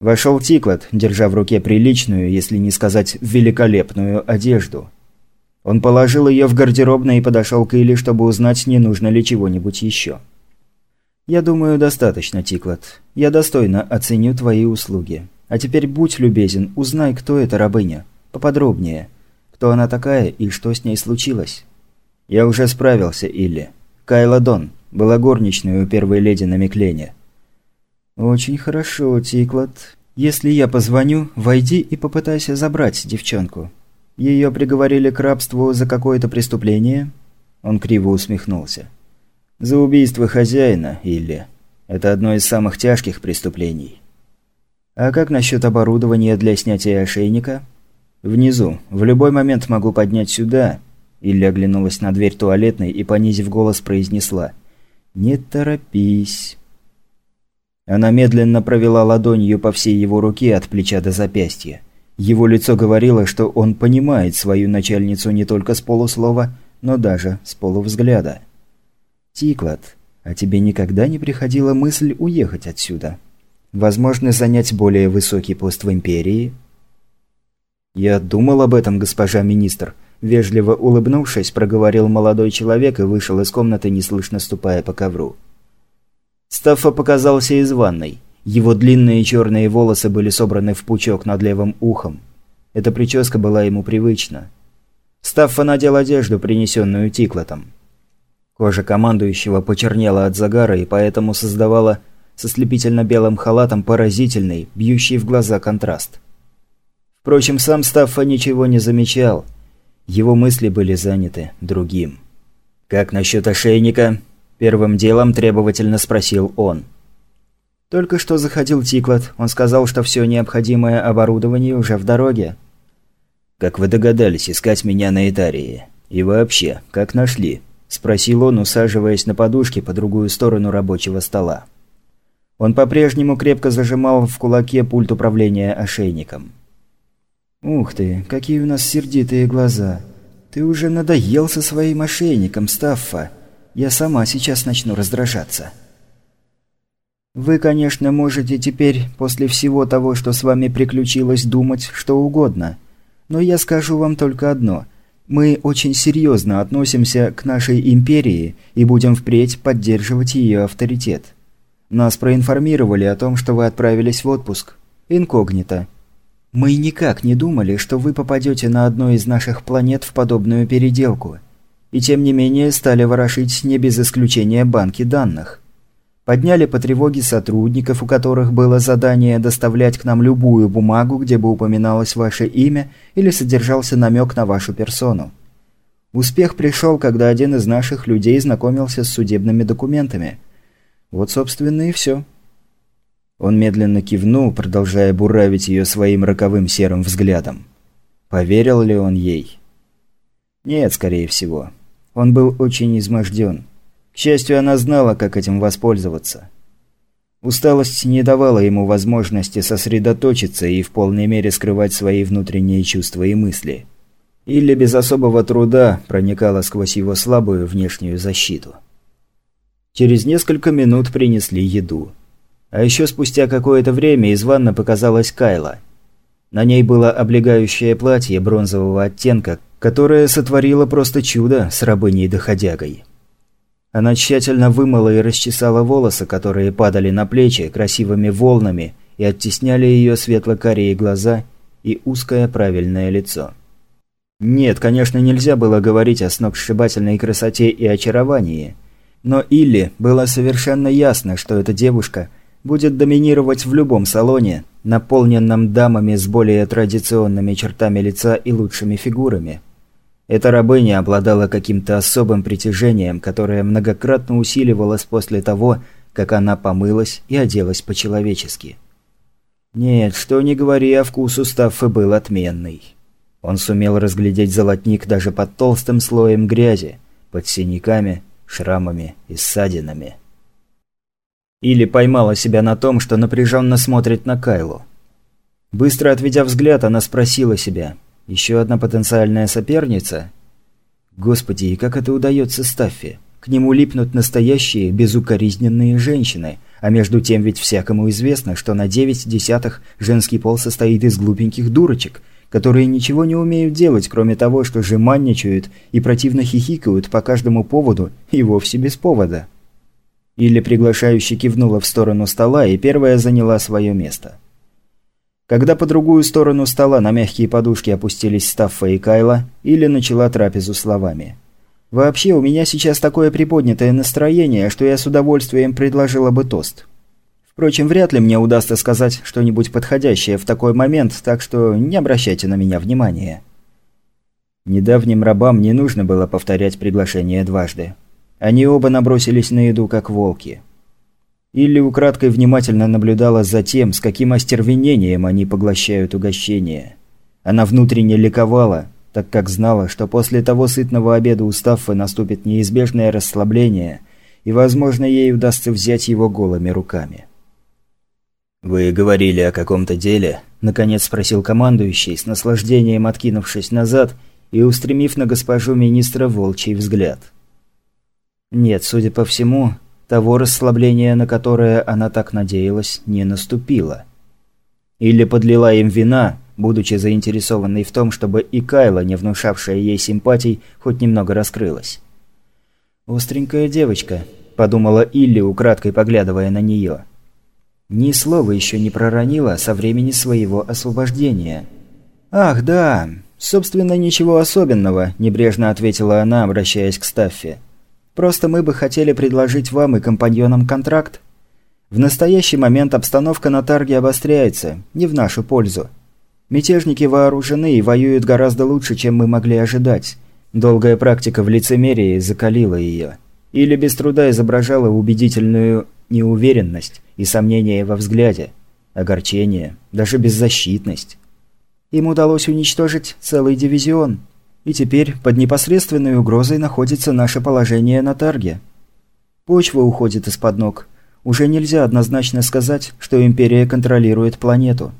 Вошел Тиклот, держа в руке приличную, если не сказать великолепную, одежду. Он положил ее в гардеробное и подошел к Илли, чтобы узнать, не нужно ли чего-нибудь еще. «Я думаю, достаточно, Тиклот. Я достойно оценю твои услуги. А теперь будь любезен, узнай, кто эта рабыня. Поподробнее. Кто она такая и что с ней случилось?» «Я уже справился, Илли. Кайла Дон. Была горничной у первой леди на Миклене. «Очень хорошо, Тиклот. Если я позвоню, войди и попытайся забрать девчонку. Ее приговорили к рабству за какое-то преступление?» Он криво усмехнулся. «За убийство хозяина, или... Это одно из самых тяжких преступлений». «А как насчет оборудования для снятия ошейника?» «Внизу. В любой момент могу поднять сюда». Илли оглянулась на дверь туалетной и, понизив голос, произнесла. «Не торопись». Она медленно провела ладонью по всей его руке от плеча до запястья. Его лицо говорило, что он понимает свою начальницу не только с полуслова, но даже с полувзгляда. «Тиклад, а тебе никогда не приходила мысль уехать отсюда? Возможно, занять более высокий пост в Империи?» «Я думал об этом, госпожа министр», – вежливо улыбнувшись, проговорил молодой человек и вышел из комнаты, неслышно ступая по ковру. Стаффа показался из ванной. Его длинные черные волосы были собраны в пучок над левым ухом. Эта прическа была ему привычна. Стаффа надел одежду, принесенную Тиклотом. Кожа командующего почернела от загара и поэтому создавала со слепительно-белым халатом поразительный, бьющий в глаза контраст. Впрочем, сам Стаффа ничего не замечал. Его мысли были заняты другим. «Как насчет ошейника?» Первым делом требовательно спросил он. Только что заходил Тиклот. Он сказал, что все необходимое оборудование уже в дороге. «Как вы догадались искать меня на Итарии? И вообще, как нашли?» – спросил он, усаживаясь на подушке по другую сторону рабочего стола. Он по-прежнему крепко зажимал в кулаке пульт управления ошейником. «Ух ты, какие у нас сердитые глаза! Ты уже надоел со своим ошейником, Стаффа!» Я сама сейчас начну раздражаться. Вы, конечно, можете теперь, после всего того, что с вами приключилось, думать что угодно. Но я скажу вам только одно. Мы очень серьезно относимся к нашей империи и будем впредь поддерживать ее авторитет. Нас проинформировали о том, что вы отправились в отпуск. Инкогнито. Мы никак не думали, что вы попадете на одной из наших планет в подобную переделку – и тем не менее стали ворошить не без исключения банки данных. Подняли по тревоге сотрудников, у которых было задание доставлять к нам любую бумагу, где бы упоминалось ваше имя или содержался намек на вашу персону. Успех пришел, когда один из наших людей знакомился с судебными документами. Вот, собственно, и все. Он медленно кивнул, продолжая буравить ее своим роковым серым взглядом. Поверил ли он ей? Нет, скорее всего. Он был очень изможден. К счастью, она знала, как этим воспользоваться. Усталость не давала ему возможности сосредоточиться и в полной мере скрывать свои внутренние чувства и мысли. Или без особого труда проникала сквозь его слабую внешнюю защиту. Через несколько минут принесли еду. А еще спустя какое-то время из ванны показалась Кайла. На ней было облегающее платье бронзового оттенка, которая сотворила просто чудо с рабыней-доходягой. Она тщательно вымыла и расчесала волосы, которые падали на плечи красивыми волнами и оттесняли ее светло-карие глаза и узкое правильное лицо. Нет, конечно, нельзя было говорить о сногсшибательной красоте и очаровании, но Илли было совершенно ясно, что эта девушка будет доминировать в любом салоне, наполненном дамами с более традиционными чертами лица и лучшими фигурами – эта рабыня обладала каким-то особым притяжением, которое многократно усиливалось после того, как она помылась и оделась по-человечески. Нет, что ни говори, а вкус у Стаффы был отменный. Он сумел разглядеть золотник даже под толстым слоем грязи, под синяками, шрамами и ссадинами. Или поймала себя на том, что напряженно смотрит на Кайлу. Быстро отведя взгляд, она спросила себя – еще одна потенциальная соперница? Господи, и как это удается Стаффи? К нему липнут настоящие, безукоризненные женщины, А между тем ведь всякому известно, что на девять десятых женский пол состоит из глупеньких дурочек, которые ничего не умеют делать, кроме того, что жеманничают и противно хихикают по каждому поводу и вовсе без повода. Или приглашающе кивнула в сторону стола и первая заняла свое место. Когда по другую сторону стола на мягкие подушки опустились Стаффа и Кайла, Или начала трапезу словами. «Вообще, у меня сейчас такое приподнятое настроение, что я с удовольствием предложила бы тост. Впрочем, вряд ли мне удастся сказать что-нибудь подходящее в такой момент, так что не обращайте на меня внимания». Недавним рабам не нужно было повторять приглашение дважды. Они оба набросились на еду, как волки. Илли украдкой внимательно наблюдала за тем, с каким остервенением они поглощают угощение. Она внутренне ликовала, так как знала, что после того сытного обеда у Стаффы наступит неизбежное расслабление, и, возможно, ей удастся взять его голыми руками. «Вы говорили о каком-то деле?» – наконец спросил командующий, с наслаждением откинувшись назад и устремив на госпожу министра волчий взгляд. Нет, судя по всему, того расслабления, на которое она так надеялась, не наступило. Или подлила им вина, будучи заинтересованной в том, чтобы и Кайла, не внушавшая ей симпатий, хоть немного раскрылась. «Остренькая девочка», – подумала Илли, украдкой поглядывая на нее. Ни слова еще не проронила со времени своего освобождения. «Ах, да, собственно, ничего особенного», – небрежно ответила она, обращаясь к Стаффе. Просто мы бы хотели предложить вам и компаньонам контракт. В настоящий момент обстановка на Тарге обостряется, не в нашу пользу. Мятежники вооружены и воюют гораздо лучше, чем мы могли ожидать. Долгая практика в лицемерии закалила ее. Или без труда изображала убедительную неуверенность и сомнение во взгляде, огорчение, даже беззащитность. Им удалось уничтожить целый дивизион – и теперь под непосредственной угрозой находится наше положение на Тарге. Почва уходит из-под ног. Уже нельзя однозначно сказать, что Империя контролирует планету.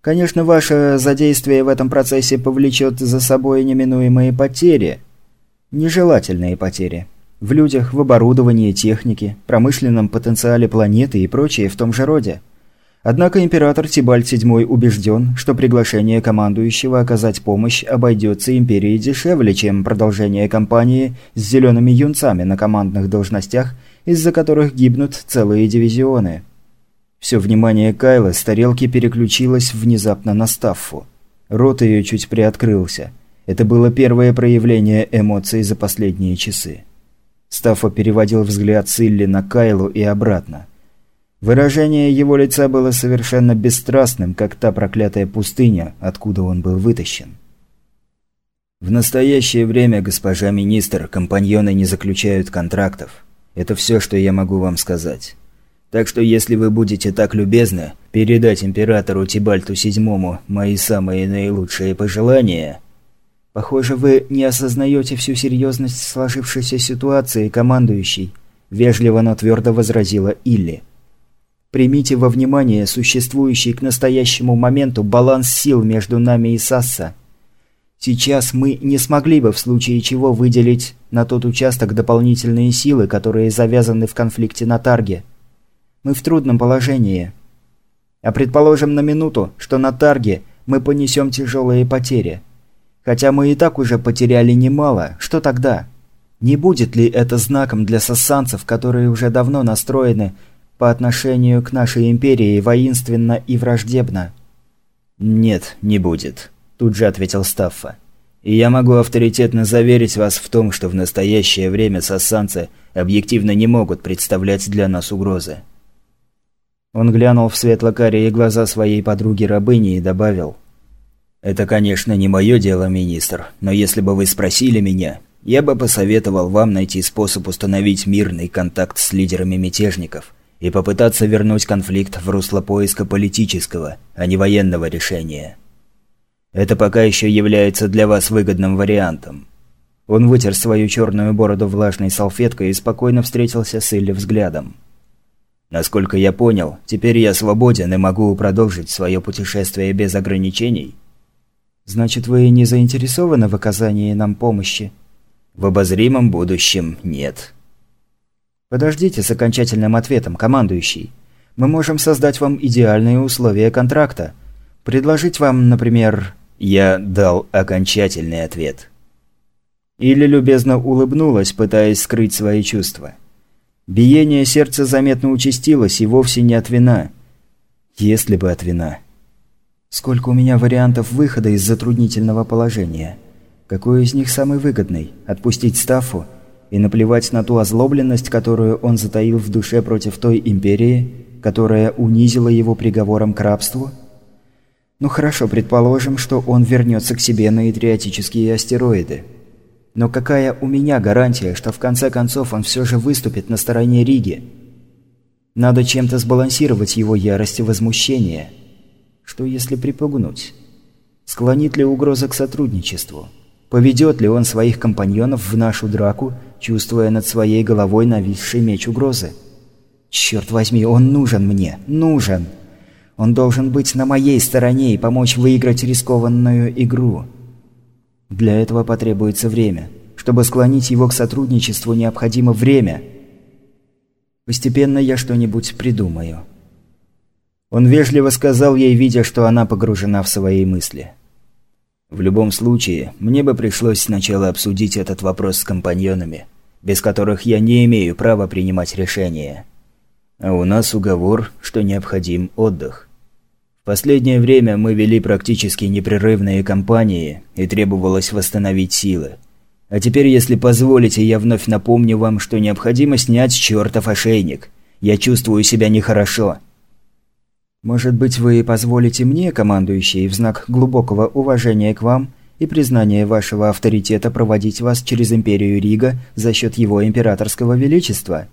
Конечно, ваше задействие в этом процессе повлечет за собой неминуемые потери. Нежелательные потери. В людях, в оборудовании, технике, промышленном потенциале планеты и прочее в том же роде. Однако император Тибальт VII убежден, что приглашение командующего оказать помощь обойдется империи дешевле, чем продолжение кампании с зелеными юнцами на командных должностях, из-за которых гибнут целые дивизионы. Все внимание Кайла с тарелки переключилось внезапно на Стаффу. Рот ее чуть приоткрылся. Это было первое проявление эмоций за последние часы. Стаффа переводил взгляд Силли на Кайлу и обратно. Выражение его лица было совершенно бесстрастным, как та проклятая пустыня, откуда он был вытащен. В настоящее время, госпожа министр, компаньоны не заключают контрактов. Это все, что я могу вам сказать. Так что если вы будете так любезны передать императору Тибальту VII мои самые наилучшие пожелания... Похоже, вы не осознаете всю серьезность сложившейся ситуации, командующий, вежливо, но твердо возразила Илли. Примите во внимание существующий к настоящему моменту баланс сил между нами и Сасса. Сейчас мы не смогли бы в случае чего выделить на тот участок дополнительные силы, которые завязаны в конфликте на Тарге. Мы в трудном положении. А предположим на минуту, что на Тарге мы понесем тяжелые потери. Хотя мы и так уже потеряли немало, что тогда? Не будет ли это знаком для сассанцев, которые уже давно настроены по отношению к нашей империи воинственно и враждебно». «Нет, не будет», – тут же ответил Стаффа. «И я могу авторитетно заверить вас в том, что в настоящее время сассанцы объективно не могут представлять для нас угрозы». Он глянул в светло-карие глаза своей подруги-рабыни и добавил. «Это, конечно, не мое дело, министр, но если бы вы спросили меня, я бы посоветовал вам найти способ установить мирный контакт с лидерами мятежников, и попытаться вернуть конфликт в русло поиска политического, а не военного решения. Это пока еще является для вас выгодным вариантом. Он вытер свою черную бороду влажной салфеткой и спокойно встретился с Илли взглядом. Насколько я понял, теперь я свободен и могу продолжить свое путешествие без ограничений. Значит, вы не заинтересованы в оказании нам помощи? В обозримом будущем нет. Подождите с окончательным ответом, командующий. Мы можем создать вам идеальные условия контракта. Предложить вам, например... Я дал окончательный ответ. Или любезно улыбнулась, пытаясь скрыть свои чувства. Биение сердца заметно участилось, и вовсе не от вина. Если бы от вина. Сколько у меня вариантов выхода из затруднительного положения. Какой из них самый выгодный? Отпустить Стаффу? И наплевать на ту озлобленность, которую он затаил в душе против той империи, которая унизила его приговором к рабству? Ну хорошо, предположим, что он вернется к себе на идриотические астероиды. Но какая у меня гарантия, что в конце концов он все же выступит на стороне Риги? Надо чем-то сбалансировать его ярость и возмущение. Что если припугнуть? Склонит ли угроза к сотрудничеству? Поведет ли он своих компаньонов в нашу драку, чувствуя над своей головой нависший меч угрозы? Черт возьми, он нужен мне, нужен. Он должен быть на моей стороне и помочь выиграть рискованную игру. Для этого потребуется время. Чтобы склонить его к сотрудничеству, необходимо время. Постепенно я что-нибудь придумаю. Он вежливо сказал ей, видя, что она погружена в свои мысли. В любом случае, мне бы пришлось сначала обсудить этот вопрос с компаньонами, без которых я не имею права принимать решения. А у нас уговор, что необходим отдых. В последнее время мы вели практически непрерывные кампании, и требовалось восстановить силы. А теперь, если позволите, я вновь напомню вам, что необходимо снять чертов ошейник. Я чувствую себя нехорошо. Может быть, вы позволите мне, командующий, в знак глубокого уважения к вам и признания вашего авторитета проводить вас через империю Рига за счет его императорского величества?»